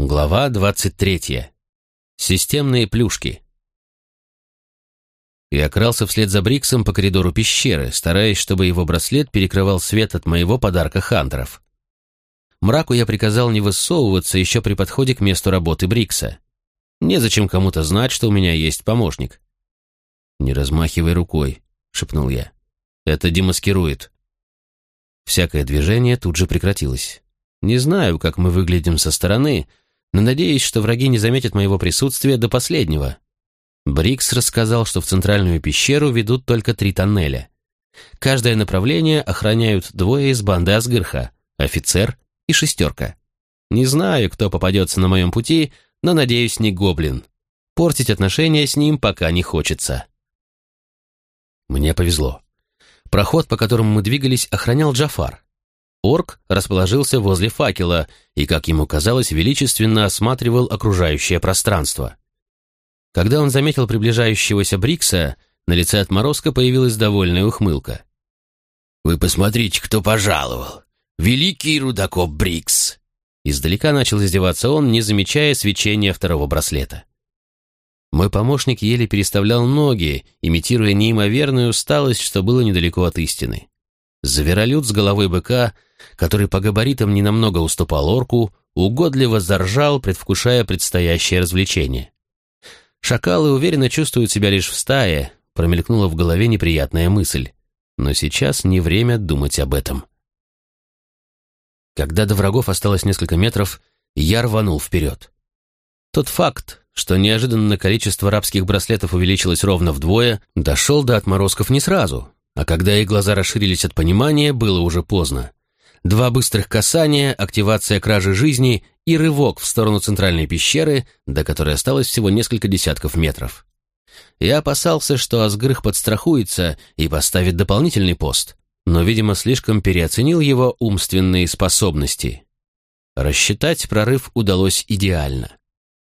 Глава 23. Системные плюшки. Я крался вслед за Бриксом по коридору пещеры, стараясь, чтобы его браслет перекрывал свет от моего подарка хантеров. Мраку я приказал не высовываться еще при подходе к месту работы Брикса. Незачем кому-то знать, что у меня есть помощник. «Не размахивай рукой», — шепнул я. «Это демаскирует». Всякое движение тут же прекратилось. Не знаю, как мы выглядим со стороны, — но надеюсь, что враги не заметят моего присутствия до последнего. Брикс рассказал, что в центральную пещеру ведут только три тоннеля. Каждое направление охраняют двое из банды Асгырха, офицер и шестерка. Не знаю, кто попадется на моем пути, но, надеюсь, не гоблин. Портить отношения с ним пока не хочется. Мне повезло. Проход, по которому мы двигались, охранял Джафар. Орк расположился возле факела и, как ему казалось, величественно осматривал окружающее пространство. Когда он заметил приближающегося Брикса, на лице отморозка появилась довольная ухмылка. «Вы посмотрите, кто пожаловал! Великий рудокоп Брикс!» Издалека начал издеваться он, не замечая свечения второго браслета. Мой помощник еле переставлял ноги, имитируя неимоверную усталость, что было недалеко от истины. Зверолюд с головой быка — который по габаритам ненамного уступал орку, угодливо заржал, предвкушая предстоящее развлечение. Шакалы уверенно чувствуют себя лишь в стае, промелькнула в голове неприятная мысль. Но сейчас не время думать об этом. Когда до врагов осталось несколько метров, я рванул вперед. Тот факт, что неожиданно количество рабских браслетов увеличилось ровно вдвое, дошел до отморозков не сразу, а когда их глаза расширились от понимания, было уже поздно. Два быстрых касания, активация кражи жизни и рывок в сторону центральной пещеры, до которой осталось всего несколько десятков метров. Я опасался, что Асгрых подстрахуется и поставит дополнительный пост, но, видимо, слишком переоценил его умственные способности. Рассчитать прорыв удалось идеально.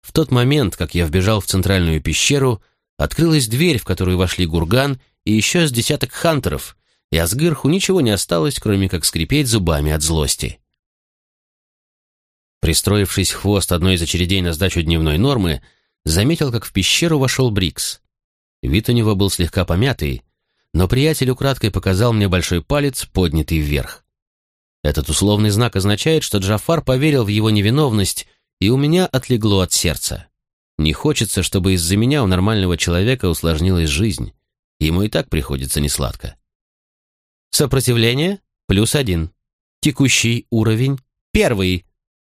В тот момент, как я вбежал в центральную пещеру, открылась дверь, в которую вошли Гурган и еще с десяток хантеров, и Асгырху ничего не осталось, кроме как скрипеть зубами от злости. Пристроившись хвост одной из очередей на сдачу дневной нормы, заметил, как в пещеру вошел Брикс. Вид у него был слегка помятый, но приятель украдкой показал мне большой палец, поднятый вверх. Этот условный знак означает, что Джафар поверил в его невиновность, и у меня отлегло от сердца. Не хочется, чтобы из-за меня у нормального человека усложнилась жизнь. Ему и так приходится несладко. Сопротивление – плюс один. Текущий уровень – первый.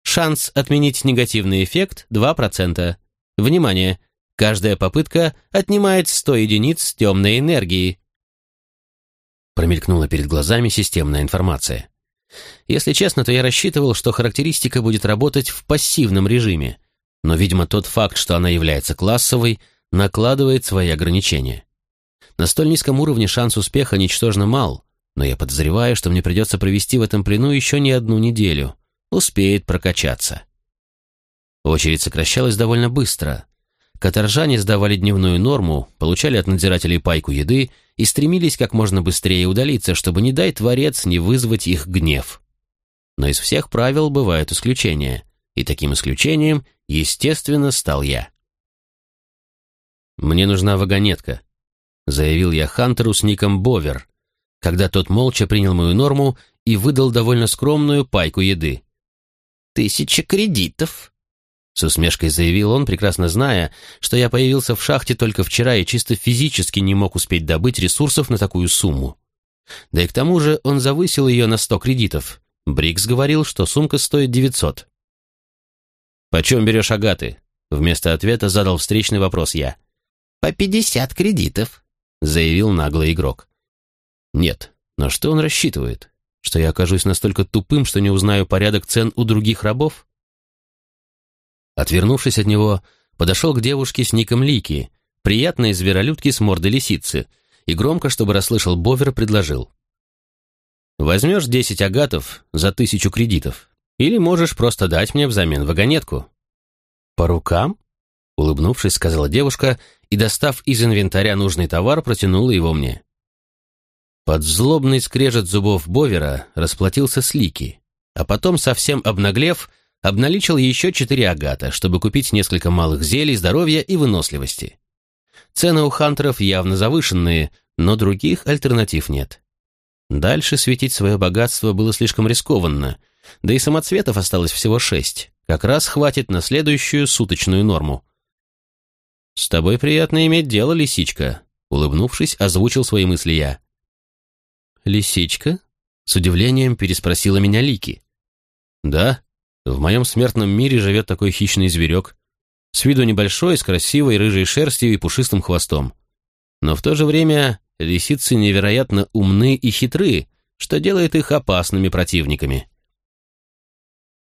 Шанс отменить негативный эффект – 2%. Внимание! Каждая попытка отнимает 100 единиц темной энергии. Промелькнула перед глазами системная информация. Если честно, то я рассчитывал, что характеристика будет работать в пассивном режиме, но, видимо, тот факт, что она является классовой, накладывает свои ограничения. На столь низком уровне шанс успеха ничтожно мал, но я подозреваю, что мне придется провести в этом плену еще не одну неделю. Успеет прокачаться. Очередь сокращалась довольно быстро. Каторжане сдавали дневную норму, получали от надзирателей пайку еды и стремились как можно быстрее удалиться, чтобы не дай творец не вызвать их гнев. Но из всех правил бывают исключения, и таким исключением, естественно, стал я. «Мне нужна вагонетка», — заявил я Хантеру с ником Бовер, когда тот молча принял мою норму и выдал довольно скромную пайку еды. «Тысяча кредитов», — с усмешкой заявил он, прекрасно зная, что я появился в шахте только вчера и чисто физически не мог успеть добыть ресурсов на такую сумму. Да и к тому же он завысил ее на сто кредитов. Брикс говорил, что сумка стоит девятьсот. «Почем берешь агаты?» Вместо ответа задал встречный вопрос я. «По пятьдесят кредитов», — заявил наглый игрок. Нет, на что он рассчитывает? Что я окажусь настолько тупым, что не узнаю порядок цен у других рабов? Отвернувшись от него, подошел к девушке с ником Лики, приятной зверолюдки с мордой лисицы, и громко, чтобы расслышал Бовер, предложил. «Возьмешь десять агатов за тысячу кредитов, или можешь просто дать мне взамен вагонетку». «По рукам?» — улыбнувшись, сказала девушка и, достав из инвентаря нужный товар, протянула его мне. Под злобный скрежет зубов Бовера расплатился с Лики, а потом, совсем обнаглев, обналичил еще четыре агата, чтобы купить несколько малых зелий здоровья и выносливости. Цены у хантеров явно завышенные, но других альтернатив нет. Дальше светить свое богатство было слишком рискованно, да и самоцветов осталось всего шесть, как раз хватит на следующую суточную норму. «С тобой приятно иметь дело, лисичка», — улыбнувшись, озвучил свои мысли я. «Лисичка?» — с удивлением переспросила меня Лики. «Да, в моем смертном мире живет такой хищный зверек. С виду небольшой, с красивой рыжей шерстью и пушистым хвостом. Но в то же время лисицы невероятно умны и хитры, что делает их опасными противниками.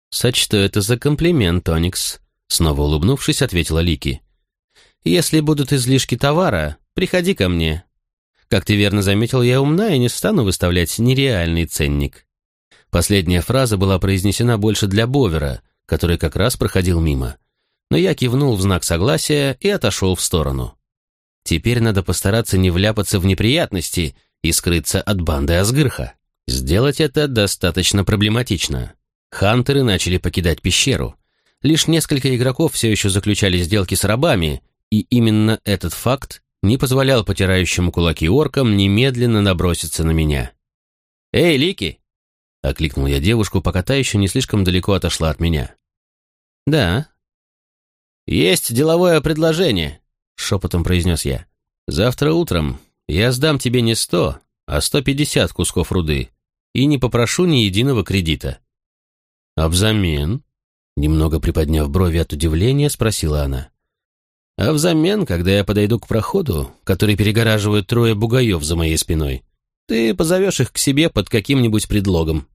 «Сочту это за комплимент, Оникс», — снова улыбнувшись, ответила Лики. «Если будут излишки товара, приходи ко мне. Как ты верно заметил, я умна и не стану выставлять нереальный ценник». Последняя фраза была произнесена больше для Бовера, который как раз проходил мимо. Но я кивнул в знак согласия и отошел в сторону. Теперь надо постараться не вляпаться в неприятности и скрыться от банды Асгырха. Сделать это достаточно проблематично. Хантеры начали покидать пещеру. Лишь несколько игроков все еще заключали сделки с рабами, и именно этот факт не позволял потирающему кулаки оркам немедленно наброситься на меня. «Эй, Лики!» — окликнул я девушку, пока та еще не слишком далеко отошла от меня. «Да». «Есть деловое предложение», — шепотом произнес я. «Завтра утром я сдам тебе не сто, а сто пятьдесят кусков руды и не попрошу ни единого кредита». «А взамен?» Немного приподняв брови от удивления, спросила она. «А взамен, когда я подойду к проходу, который перегораживают трое бугаев за моей спиной, ты позовешь их к себе под каким-нибудь предлогом».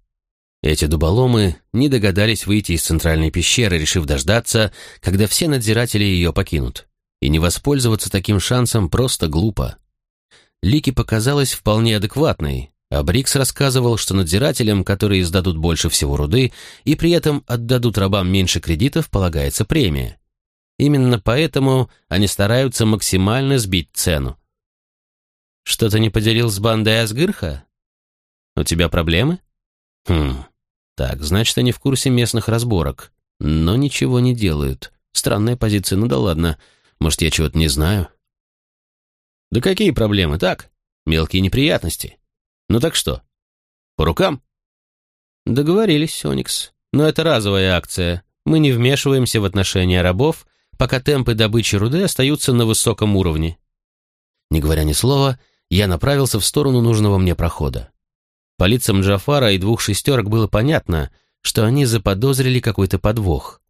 Эти дуболомы не догадались выйти из центральной пещеры, решив дождаться, когда все надзиратели ее покинут и не воспользоваться таким шансом просто глупо. Лики показалась вполне адекватной, а Брикс рассказывал, что надзирателям, которые сдадут больше всего руды и при этом отдадут рабам меньше кредитов, полагается премия. Именно поэтому они стараются максимально сбить цену. «Что-то не поделил с бандой Асгырха? У тебя проблемы?» «Хм, так, значит, они в курсе местных разборок, но ничего не делают. Странная позиция, ну да ладно». Может, я чего-то не знаю? Да какие проблемы, так? Мелкие неприятности. Ну так что? По рукам? Договорились, Оникс. Но это разовая акция. Мы не вмешиваемся в отношения рабов, пока темпы добычи руды остаются на высоком уровне. Не говоря ни слова, я направился в сторону нужного мне прохода. По лицам Джафара и двух шестерок было понятно, что они заподозрили какой-то подвох.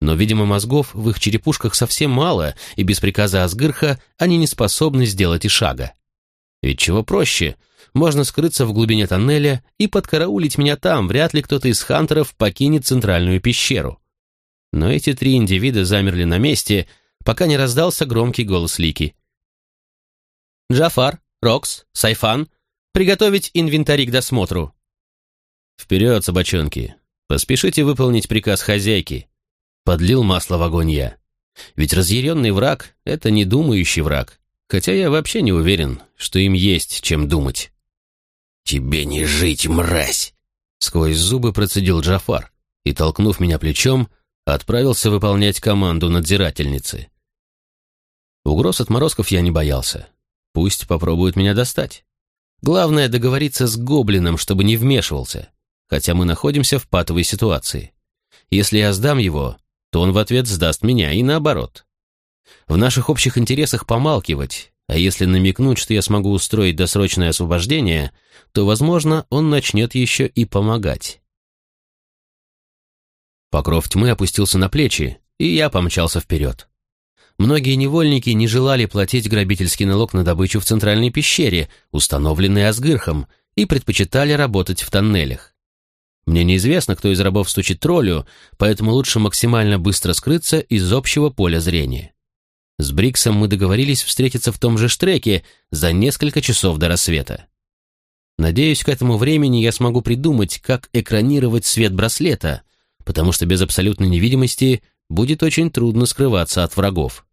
Но, видимо, мозгов в их черепушках совсем мало, и без приказа Асгырха они не способны сделать и шага. Ведь чего проще, можно скрыться в глубине тоннеля и подкараулить меня там, вряд ли кто-то из хантеров покинет центральную пещеру. Но эти три индивида замерли на месте, пока не раздался громкий голос Лики. «Джафар, Рокс, Сайфан, приготовить инвентарь к досмотру». «Вперед, собачонки! Поспешите выполнить приказ хозяйки!» Подлил масло в огонь я. Ведь разъяренный враг — это не думающий враг, хотя я вообще не уверен, что им есть чем думать. «Тебе не жить, мразь!» Сквозь зубы процедил Джафар и, толкнув меня плечом, отправился выполнять команду надзирательницы. Угроз отморозков я не боялся. Пусть попробуют меня достать. Главное договориться с гоблином, чтобы не вмешивался, хотя мы находимся в патовой ситуации. Если я сдам его, то он в ответ сдаст меня, и наоборот. В наших общих интересах помалкивать, а если намекнуть, что я смогу устроить досрочное освобождение, то, возможно, он начнет еще и помогать. Покров тьмы опустился на плечи, и я помчался вперед. Многие невольники не желали платить грабительский налог на добычу в центральной пещере, установленной Асгырхом, и предпочитали работать в тоннелях. Мне неизвестно, кто из рабов стучит троллю, поэтому лучше максимально быстро скрыться из общего поля зрения. С Бриксом мы договорились встретиться в том же штреке за несколько часов до рассвета. Надеюсь, к этому времени я смогу придумать, как экранировать свет браслета, потому что без абсолютной невидимости будет очень трудно скрываться от врагов.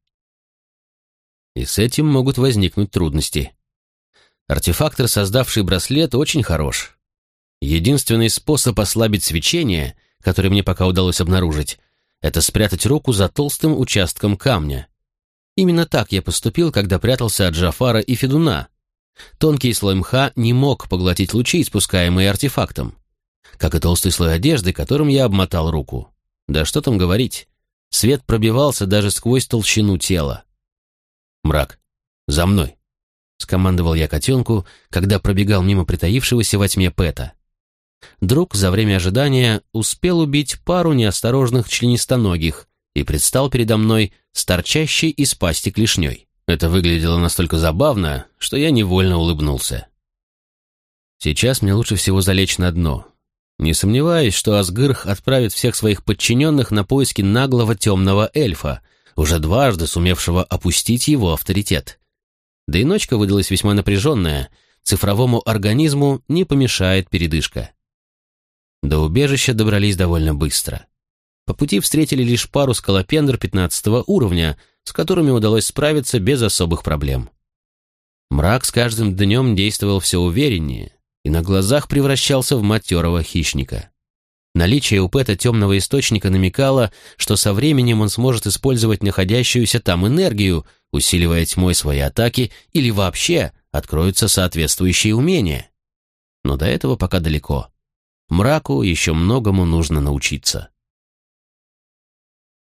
И с этим могут возникнуть трудности. Артефактор, создавший браслет, очень хорош. Единственный способ ослабить свечение, который мне пока удалось обнаружить, это спрятать руку за толстым участком камня. Именно так я поступил, когда прятался от Джафара и Федуна. Тонкий слой мха не мог поглотить лучи, испускаемые артефактом, как и толстый слой одежды, которым я обмотал руку. Да что там говорить, свет пробивался даже сквозь толщину тела. «Мрак, за мной!» — скомандовал я котенку, когда пробегал мимо притаившегося во тьме Пэта. Друг за время ожидания успел убить пару неосторожных членистоногих и предстал передо мной с торчащей из пасти клешней. Это выглядело настолько забавно, что я невольно улыбнулся. Сейчас мне лучше всего залечь на дно. Не сомневаюсь, что Асгырх отправит всех своих подчиненных на поиски наглого темного эльфа, уже дважды сумевшего опустить его авторитет. Да и ночка выдалась весьма напряженная, цифровому организму не помешает передышка. До убежища добрались довольно быстро. По пути встретили лишь пару скалопендр 15 уровня, с которыми удалось справиться без особых проблем. Мрак с каждым днем действовал все увереннее и на глазах превращался в матерого хищника. Наличие у Пэта темного источника намекало, что со временем он сможет использовать находящуюся там энергию, усиливая тьмой свои атаки или вообще откроются соответствующие умения. Но до этого пока далеко. Мраку еще многому нужно научиться.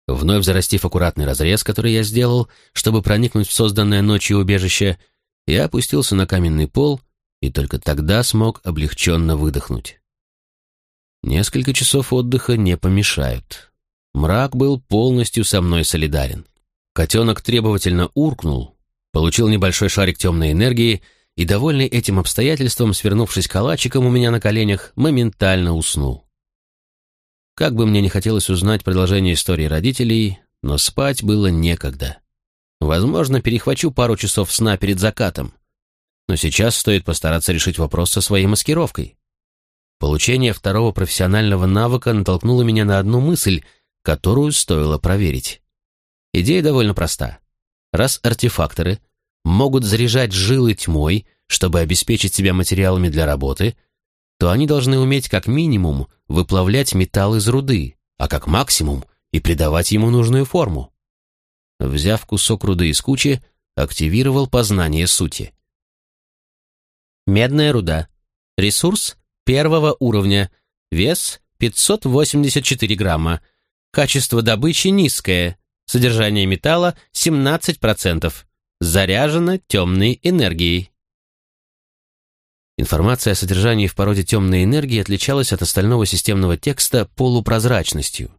Вновь зарастив аккуратный разрез, который я сделал, чтобы проникнуть в созданное ночью убежище, я опустился на каменный пол и только тогда смог облегченно выдохнуть. Несколько часов отдыха не помешают. Мрак был полностью со мной солидарен. Котенок требовательно уркнул, получил небольшой шарик темной энергии и, довольный этим обстоятельством, свернувшись калачиком у меня на коленях, моментально уснул. Как бы мне не хотелось узнать продолжение истории родителей, но спать было некогда. Возможно, перехвачу пару часов сна перед закатом. Но сейчас стоит постараться решить вопрос со своей маскировкой. Получение второго профессионального навыка натолкнуло меня на одну мысль, которую стоило проверить. Идея довольно проста. Раз артефакторы могут заряжать жилы тьмой, чтобы обеспечить себя материалами для работы, то они должны уметь как минимум выплавлять металл из руды, а как максимум и придавать ему нужную форму. Взяв кусок руды из кучи, активировал познание сути. Медная руда. Ресурс первого уровня. Вес 584 грамма. Качество добычи низкое. Содержание металла 17% заряжена темной энергией. Информация о содержании в породе темной энергии отличалась от остального системного текста полупрозрачностью.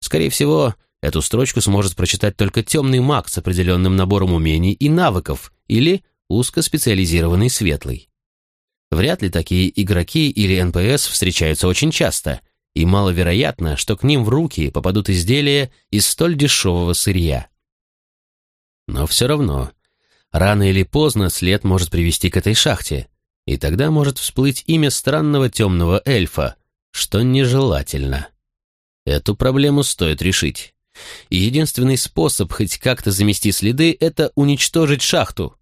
Скорее всего, эту строчку сможет прочитать только темный маг с определенным набором умений и навыков или узкоспециализированный светлый. Вряд ли такие игроки или НПС встречаются очень часто, и маловероятно, что к ним в руки попадут изделия из столь дешевого сырья. Но все равно, рано или поздно след может привести к этой шахте, и тогда может всплыть имя странного темного эльфа, что нежелательно. Эту проблему стоит решить. И единственный способ хоть как-то замести следы – это уничтожить шахту.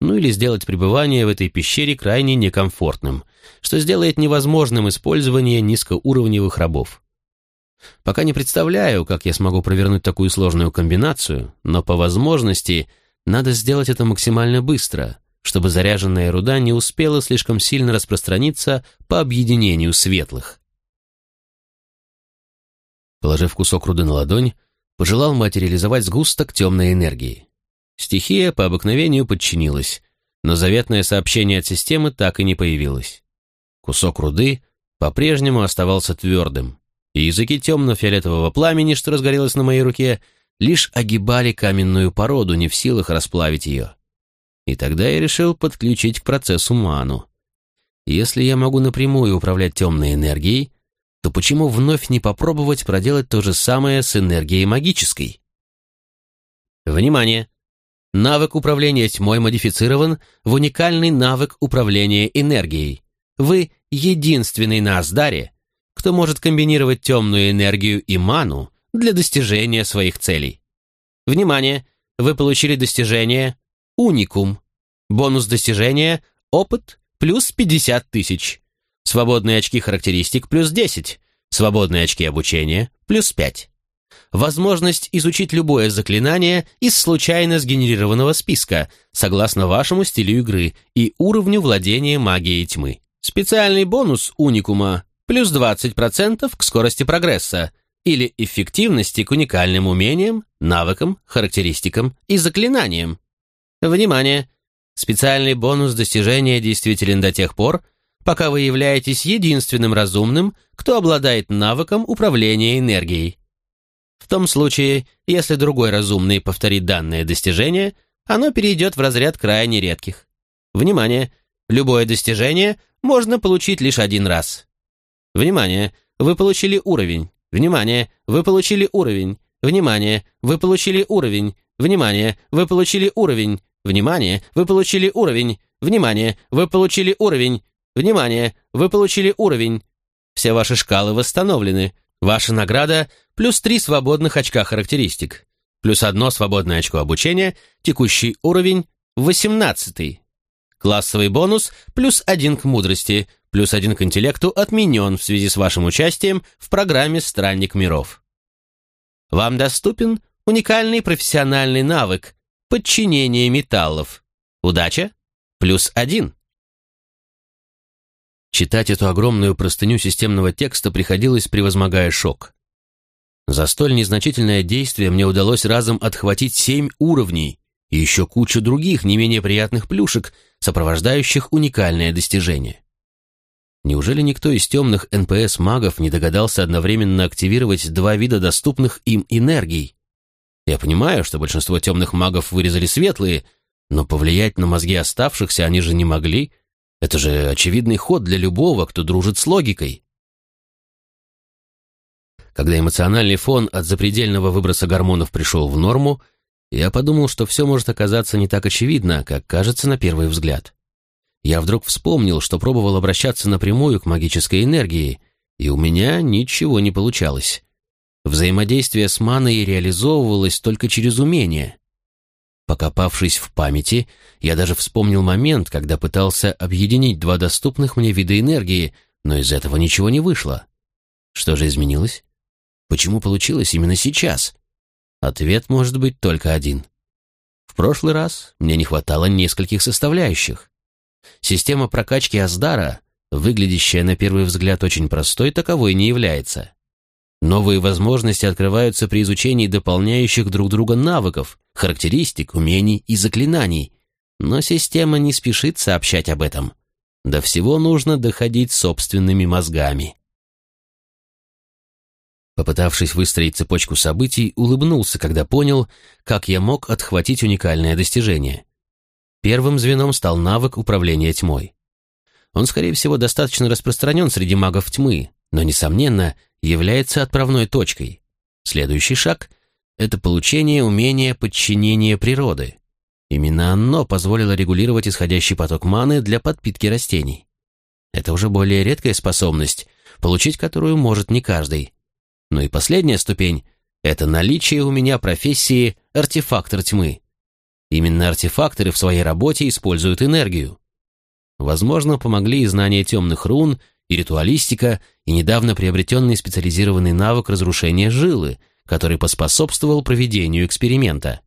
Ну или сделать пребывание в этой пещере крайне некомфортным, что сделает невозможным использование низкоуровневых рабов. Пока не представляю, как я смогу провернуть такую сложную комбинацию, но по возможности надо сделать это максимально быстро, чтобы заряженная руда не успела слишком сильно распространиться по объединению светлых. Положив кусок руды на ладонь, пожелал материализовать сгусток темной энергии. Стихия по обыкновению подчинилась, но заветное сообщение от системы так и не появилось. Кусок руды по-прежнему оставался твердым, и языки темно-фиолетового пламени, что разгорелось на моей руке, лишь огибали каменную породу, не в силах расплавить ее. И тогда я решил подключить к процессу ману. Если я могу напрямую управлять темной энергией, то почему вновь не попробовать проделать то же самое с энергией магической? Внимание! Навык управления тьмой модифицирован в уникальный навык управления энергией. Вы единственный на Аздаре, кто может комбинировать темную энергию и ману для достижения своих целей. Внимание! Вы получили достижение «Уникум». Бонус достижения «Опыт» плюс 50 тысяч. Свободные очки характеристик плюс 10. Свободные очки обучения – плюс 5. Возможность изучить любое заклинание из случайно сгенерированного списка, согласно вашему стилю игры и уровню владения магией тьмы. Специальный бонус уникума – плюс 20% к скорости прогресса или эффективности к уникальным умениям, навыкам, характеристикам и заклинаниям. Внимание! Специальный бонус достижения действителен до тех пор, пока вы являетесь единственным разумным, кто обладает навыком управления энергией. В том случае, если другой разумный повторит данное достижение, оно перейдет в разряд крайне редких. Внимание! Любое достижение можно получить лишь один раз. Внимание! Вы получили уровень. Внимание! Вы получили уровень. Внимание! Вы получили уровень. Внимание! Вы получили уровень. Внимание, вы получили уровень. Внимание, вы получили уровень. Внимание, вы получили уровень. Все ваши шкалы восстановлены. Ваша награда плюс три свободных очка характеристик. Плюс одно свободное очко обучения, текущий уровень 18. Классовый бонус плюс один к мудрости, плюс один к интеллекту отменен в связи с вашим участием в программе «Странник миров». Вам доступен уникальный профессиональный навык Подчинение металлов. Удача? Плюс один. Читать эту огромную простыню системного текста приходилось, превозмогая шок. За столь незначительное действие мне удалось разом отхватить семь уровней и еще кучу других не менее приятных плюшек, сопровождающих уникальное достижение. Неужели никто из темных НПС-магов не догадался одновременно активировать два вида доступных им энергий, я понимаю, что большинство темных магов вырезали светлые, но повлиять на мозги оставшихся они же не могли. Это же очевидный ход для любого, кто дружит с логикой. Когда эмоциональный фон от запредельного выброса гормонов пришел в норму, я подумал, что все может оказаться не так очевидно, как кажется на первый взгляд. Я вдруг вспомнил, что пробовал обращаться напрямую к магической энергии, и у меня ничего не получалось. Взаимодействие с маной реализовывалось только через умение. Покопавшись в памяти, я даже вспомнил момент, когда пытался объединить два доступных мне вида энергии, но из этого ничего не вышло. Что же изменилось? Почему получилось именно сейчас? Ответ может быть только один. В прошлый раз мне не хватало нескольких составляющих. Система прокачки Аздара, выглядящая на первый взгляд очень простой, таковой не является. Новые возможности открываются при изучении дополняющих друг друга навыков, характеристик, умений и заклинаний. Но система не спешит сообщать об этом. До всего нужно доходить собственными мозгами. Попытавшись выстроить цепочку событий, улыбнулся, когда понял, как я мог отхватить уникальное достижение. Первым звеном стал навык управления тьмой. Он, скорее всего, достаточно распространен среди магов тьмы, но, несомненно, является отправной точкой. Следующий шаг – это получение умения подчинения природы. Именно оно позволило регулировать исходящий поток маны для подпитки растений. Это уже более редкая способность, получить которую может не каждый. Ну и последняя ступень – это наличие у меня профессии артефактор тьмы. Именно артефакторы в своей работе используют энергию. Возможно, помогли и знания темных рун – и ритуалистика, и недавно приобретенный специализированный навык разрушения жилы, который поспособствовал проведению эксперимента.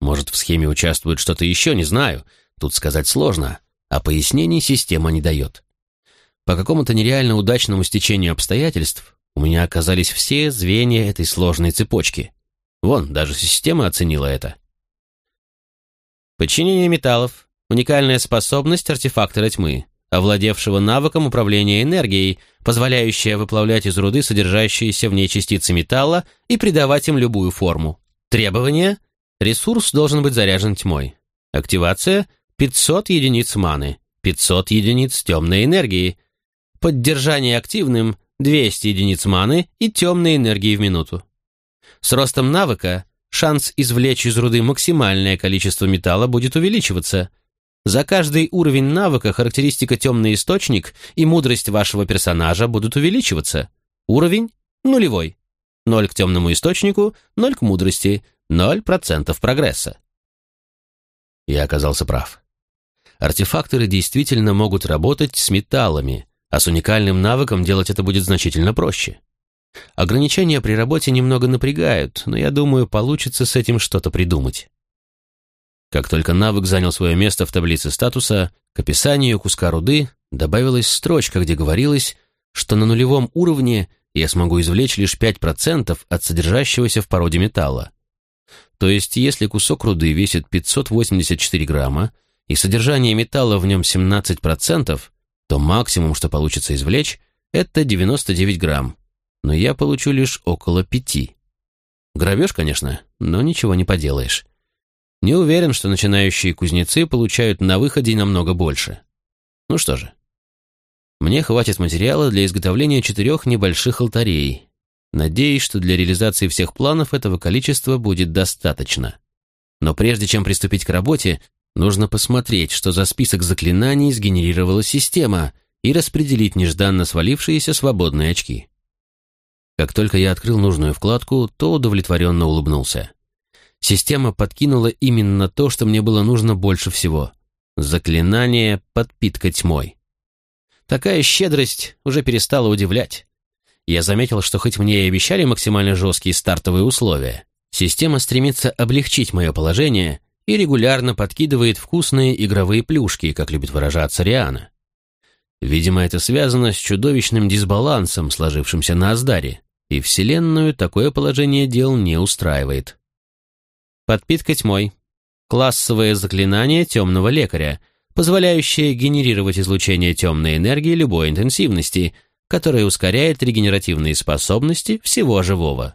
Может, в схеме участвует что-то еще, не знаю, тут сказать сложно, а пояснений система не дает. По какому-то нереально удачному стечению обстоятельств у меня оказались все звенья этой сложной цепочки. Вон, даже система оценила это. Подчинение металлов, уникальная способность артефактора тьмы, овладевшего навыком управления энергией, позволяющая выплавлять из руды содержащиеся в ней частицы металла и придавать им любую форму. Требования. Ресурс должен быть заряжен тьмой. Активация – 500 единиц маны, 500 единиц темной энергии. Поддержание активным – 200 единиц маны и темной энергии в минуту. С ростом навыка шанс извлечь из руды максимальное количество металла будет увеличиваться – за каждый уровень навыка характеристика «Темный источник» и мудрость вашего персонажа будут увеличиваться. Уровень – нулевой. Ноль к темному источнику, ноль к мудрости, ноль процентов прогресса. Я оказался прав. Артефакторы действительно могут работать с металлами, А с уникальным навыком делать это будет значительно проще. Ограничения при работе немного напрягают, но я думаю, получится с этим что-то придумать. Как только навык занял свое место в таблице статуса, к описанию куска руды добавилась строчка, где говорилось, что на нулевом уровне я смогу извлечь лишь 5% от содержащегося в породе металла. То есть, если кусок руды весит 584 грамма, и содержание металла в нем 17%, то максимум, что получится извлечь, это 99 грамм, но я получу лишь около 5. Грабеж, конечно, но ничего не поделаешь. Не уверен, что начинающие кузнецы получают на выходе намного больше. Ну что же, мне хватит материала для изготовления четырех небольших алтарей. Надеюсь, что для реализации всех планов этого количества будет достаточно. Но прежде чем приступить к работе, нужно посмотреть, что за список заклинаний сгенерировала система, и распределить нежданно свалившиеся свободные очки. Как только я открыл нужную вкладку, то удовлетворенно улыбнулся. Система подкинула именно то, что мне было нужно больше всего. Заклинание «Подпитка тьмой». Такая щедрость уже перестала удивлять. Я заметил, что хоть мне и обещали максимально жесткие стартовые условия, система стремится облегчить мое положение и регулярно подкидывает вкусные игровые плюшки, как любит выражаться Риана. Видимо, это связано с чудовищным дисбалансом, сложившимся на Аздаре, и Вселенную такое положение дел не устраивает. Подпитка тьмой. Классовое заклинание темного лекаря, позволяющее генерировать излучение темной энергии любой интенсивности, которое ускоряет регенеративные способности всего живого.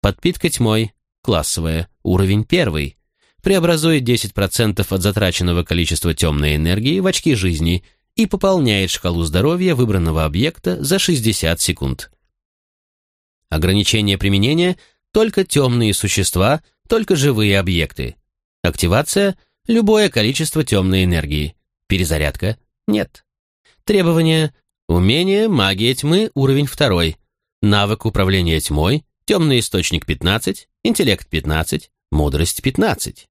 Подпитка тьмой, классовая, уровень первый, преобразует 10% от затраченного количества темной энергии в очки жизни и пополняет шкалу здоровья выбранного объекта за 60 секунд. Ограничение применения – только темные существа, только живые объекты. Активация любое количество темной энергии. Перезарядка – нет. Требования – умение магия тьмы, уровень второй. Навык управления тьмой, темный источник 15, интеллект 15, мудрость 15.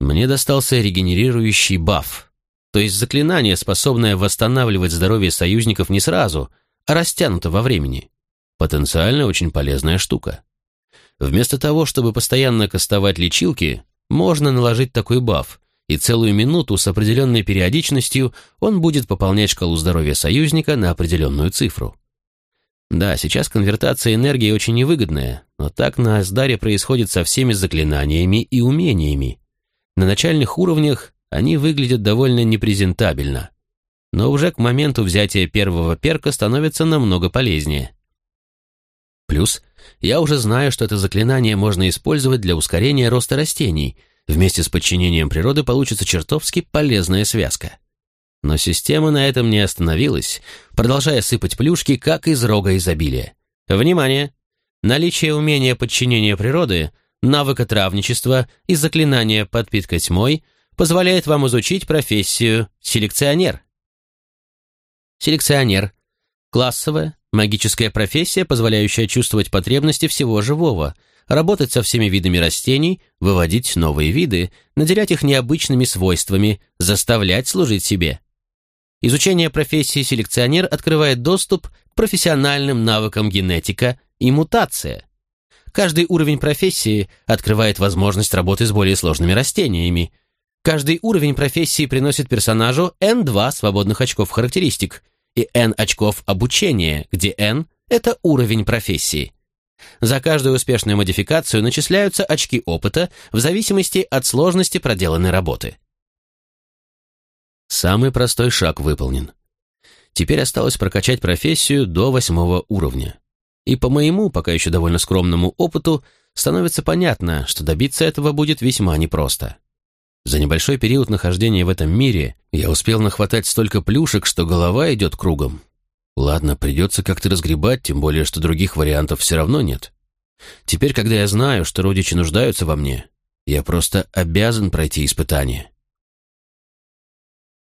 Мне достался регенерирующий баф, то есть заклинание, способное восстанавливать здоровье союзников не сразу, а растянуто во времени. Потенциально очень полезная штука. Вместо того, чтобы постоянно кастовать лечилки, можно наложить такой баф, и целую минуту с определенной периодичностью он будет пополнять шкалу здоровья союзника на определенную цифру. Да, сейчас конвертация энергии очень невыгодная, но так на Аздаре происходит со всеми заклинаниями и умениями. На начальных уровнях они выглядят довольно непрезентабельно, но уже к моменту взятия первого перка становятся намного полезнее. Плюс я уже знаю, что это заклинание можно использовать для ускорения роста растений. Вместе с подчинением природы получится чертовски полезная связка. Но система на этом не остановилась, продолжая сыпать плюшки, как из рога изобилия. Внимание! Наличие умения подчинения природы, навыка травничества и заклинания подпитка тьмой позволяет вам изучить профессию селекционер. Селекционер – классовая, Магическая профессия, позволяющая чувствовать потребности всего живого, работать со всеми видами растений, выводить новые виды, наделять их необычными свойствами, заставлять служить себе. Изучение профессии селекционер открывает доступ к профессиональным навыкам генетика и мутация. Каждый уровень профессии открывает возможность работы с более сложными растениями. Каждый уровень профессии приносит персонажу N2 свободных очков характеристик – и N очков обучения, где N – это уровень профессии. За каждую успешную модификацию начисляются очки опыта в зависимости от сложности проделанной работы. Самый простой шаг выполнен. Теперь осталось прокачать профессию до восьмого уровня. И по моему, пока еще довольно скромному опыту, становится понятно, что добиться этого будет весьма непросто. За небольшой период нахождения в этом мире я успел нахватать столько плюшек, что голова идет кругом. Ладно, придется как-то разгребать, тем более, что других вариантов все равно нет. Теперь, когда я знаю, что родичи нуждаются во мне, я просто обязан пройти испытание.